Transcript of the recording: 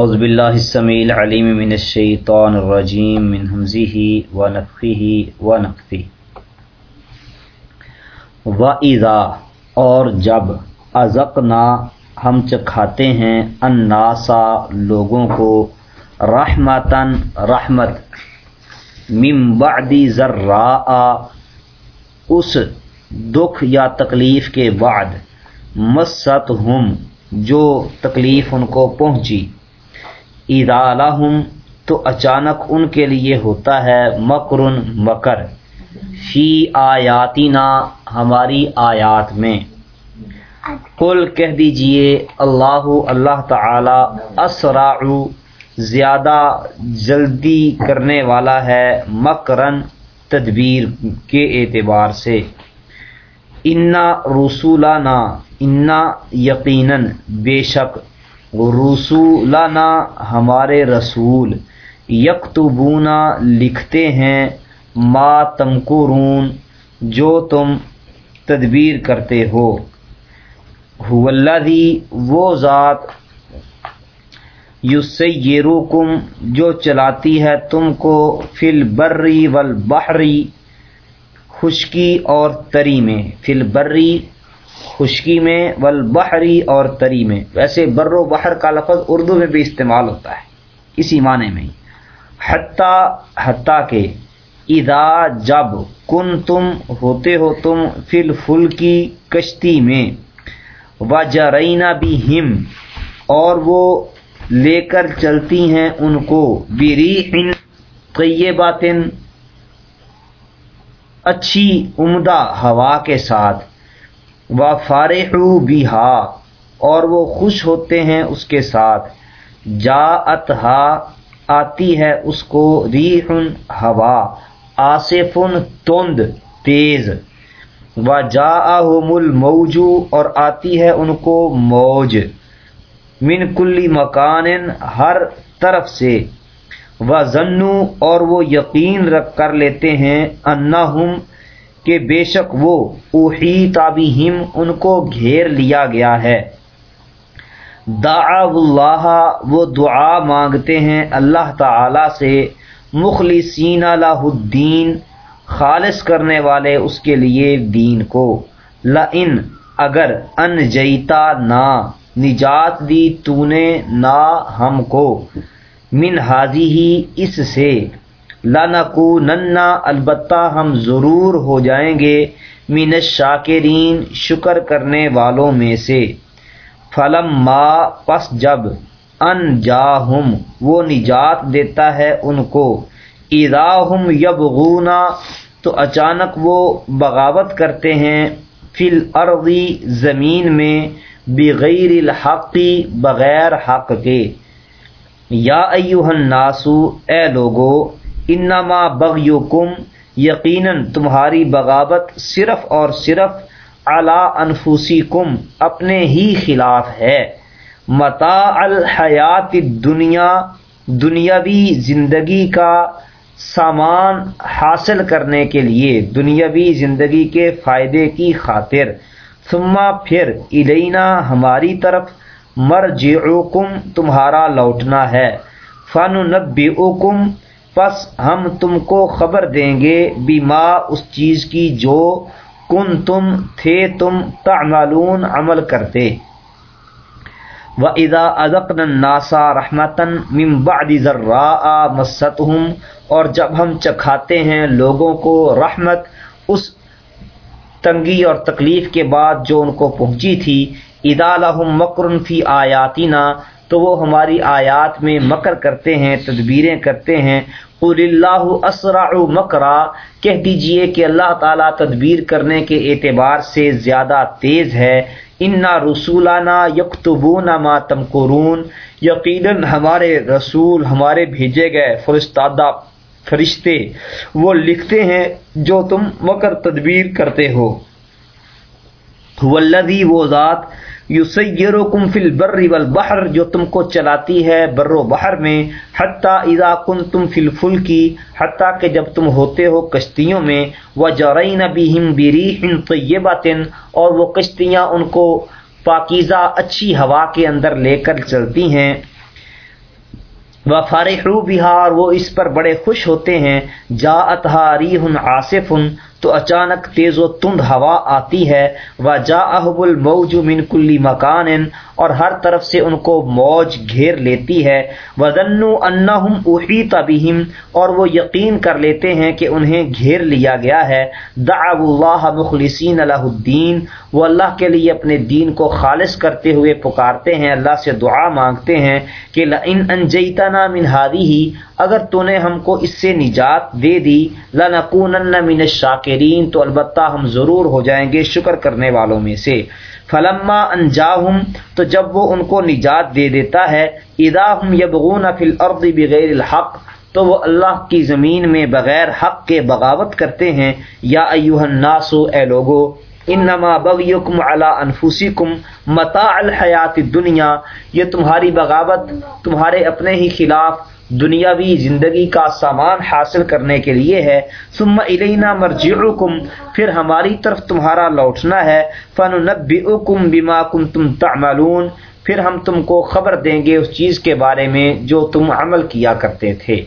اعوذ باللہ السمیع العلیم من الشیطان الرجیم من حمزه ونفخه ونفثه وَإِذَا اور جب ازقنا ہم چکھاتے ہیں الناسا لوگوں کو رحمتن رحمت من بعد ذراء، اس دکھ یا تکلیف کے بعد مست ہم جو تکلیف ان کو پہنچی۔ اذا لہم تو اچانک ان کے لیے ہوتا ہے مکرن مکر۔ فی آیاتنا، ہماری آیات میں۔ کل کہہ دیجیے، اللہ اللہ تعالی اسرع، زیادہ جلدی کرنے والا ہے مکرن تدبیر کے اعتبار سے۔ انا رسولانہ انا یقیناً، بے شک رسولانہ ہمارے رسول، یکتبونا لکھتے ہیں ما تمکرون، جو تم تدبیر کرتے ہو۔ والذی وہ ذات یسیروکم جو چلاتی ہے تم کو فی البری والبحری خشکی اور تری میں۔ فی البری خشکی میں، والبحری اور تری میں۔ ویسے بر و بحر کا لفظ اردو میں بھی استعمال ہوتا ہے، اسی معنی میں حتیٰ حتیٰ کہ اذا جب کن تم ہوتے ہو تم فی الفل کی کشتی میں وجرینا بھی ہم اور وہ لے کر چلتی ہیں ان کو بریح طیبات اچھی، عمدہ ہوا کے ساتھ۔ و فارح بیہا اور وہ خوش ہوتے ہیں اس کے ساتھ۔ جا اتہا آتی ہے اس کو ریح ہوا، آصف، تند، تیز۔ و جا الموجو اور آتی ہے ان کو موج۔ من کلی مکان، ہر طرف سے۔ و ضنو اور وہ یقین رکھ کر لیتے ہیں انا کہ بے شک وہ اوہی تابہم ان کو گھیر لیا گیا ہے۔ دعا اللہ وہ دعا مانگتے ہیں اللہ تعالی سے، مخلصین اللہ الدین، خالص کرنے والے اس کے لیے دین کو۔ لئن، اگر ان جیتا نہ نجات دی تو نے نہ ہم کو۔ من حاضی ہی اس سے لانکو ننا البتہ ہم ضرور ہو جائیں گے مین شاکرین شکر کرنے والوں میں سے۔ فلم ما پس جب ان جا وہ نجات دیتا ہے ان کو۔ ادا ہم یب تو اچانک وہ بغاوت کرتے ہیں۔ فل عرضی زمین میں، بغیر الحقی بغیر حق کے۔ یا ایوہ الناسو، اے لوگو انما بغیکم یقیناً تمہاری بغاوت صرف اور صرف اعلی انفوسی کم اپنے ہی خلاف ہے۔ متا الحیات دنیا دنیاوی زندگی کا سامان حاصل کرنے کے لیے دنیاوی زندگی کے فائدے کی خاطر۔ ثم پھر الینا ہماری طرف مرجعکم، تمہارا لوٹنا ہے۔ فن نبئکم پس ہم تم کو خبر دیں گے بیما اس چیز کی جو کن تم تھے تم تعملون عمل کرتے۔ و ادا ادقن ناسا رحمتن بعد ذرا مستہم اور جب ہم چکھاتے ہیں لوگوں کو رحمت، اس تنگی اور تکلیف کے بعد جو ان کو پہنچی تھی ادا لہم مکرن فی آیاتینہ تو وہ ہماری آیات میں مکر کرتے ہیں، تدبیریں کرتے ہیں۔ قل اللہ اسرع مکرا کہہ دیجیے کہ اللہ تعالیٰ تدبیر کرنے کے اعتبار سے زیادہ تیز ہے۔ انا رسولانہ یکتبون ما تمکرون یقیناً ہمارے رسول، ہمارے بھیجے گئے فرستادہ فرشتے، وہ لکھتے ہیں جو تم مکر تدبیر کرتے ہو۔ والذی وہ ذات یسیرکم فی البر والبحر، جو تم کو چلاتی ہے بر و بحر میں، حتیٰ اذا کنتم فی الفلکی حتیٰ کہ جب تم ہوتے ہو کشتیوں میں، وجرین بہم بریح طیبات اور وہ کشتیاں ان کو پاکیزہ اچھی ہوا کے اندر لے کر چلتی ہیں۔ و فارحو بہار وہ اس پر بڑے خوش ہوتے ہیں۔ جا اتہاری ہن آصف تو اچانک تیز و تند ہوا آتی ہے۔ و جا احب الموج من کلی مکان اور ہر طرف سے ان کو موج گھیر لیتی ہے۔ وزن انہم احیط بہم اور وہ یقین کر لیتے ہیں کہ انہیں گھیر لیا گیا ہے۔ دعو اللہ مخلصین علیہ الدین وہ اللہ کے لیے اپنے دین کو خالص کرتے ہوئے پکارتے ہیں۔ اللہ سے دعا مانگتے ہیں کہ لئن انجیتنا من ہی اگر تو نے ہم کو اس سے نجات دے دی، لنکونن من الشاکرین، تو البتہ ہم ضرور ہو جائیں گے شکر کرنے والوں میں سے۔ فلما انجاہم، تو جب وہ ان کو نجات دے دیتا ہے، اذا ہم یبغون فی الارض بغیر الحق، تو وہ اللہ کی زمین میں بغیر حق کے بغاوت کرتے ہیں۔ یا ایوہ الناس، اے لوگو، انما بغیکم علی انفسکم متاع الحیات الدنیا۔ یہ تمہاری بغاوت، تمہارے اپنے ہی خلاف دنیاوی زندگی کا سامان حاصل کرنے کے لیے ہے۔ ثم الینا مرجعکم، پھر ہماری طرف تمہارا لوٹنا ہے۔ فننبئکم بما کنتم تعملون۔ پھر ہم تم کو خبر دیں گے اس چیز کے بارے میں جو تم عمل کیا کرتے تھے۔